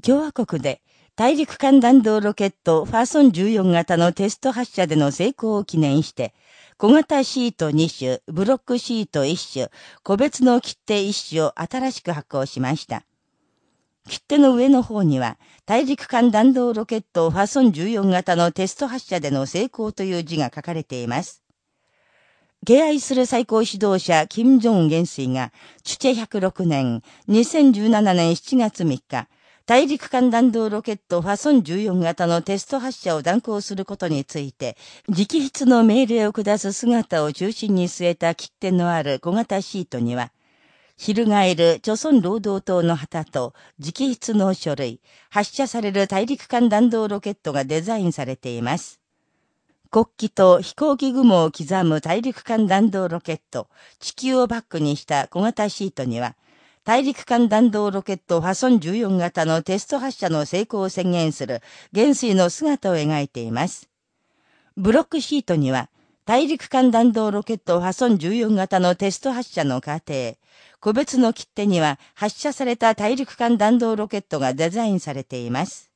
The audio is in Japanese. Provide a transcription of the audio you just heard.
共和国で大陸間弾道ロケットファーソン14型のテスト発射での成功を記念して、小型シート2種、ブロックシート1種、個別の切手1種を新しく発行しました。切手の上の方には、大陸間弾道ロケットファーソン14型のテスト発射での成功という字が書かれています。敬愛する最高指導者、金正恩元帥が、チュチェ106年、2017年7月3日、大陸間弾道ロケットファソン14型のテスト発射を断行することについて、直筆の命令を下す姿を中心に据えた切手のある小型シートには、翻る朝鮮労働党の旗と直筆の書類、発射される大陸間弾道ロケットがデザインされています。国旗と飛行機雲を刻む大陸間弾道ロケット、地球をバックにした小型シートには、大陸間弾道ロケットファソン14型のテスト発射の成功を宣言する元帥の姿を描いています。ブロックシートには、大陸間弾道ロケットファソン14型のテスト発射の過程、個別の切手には発射された大陸間弾道ロケットがデザインされています。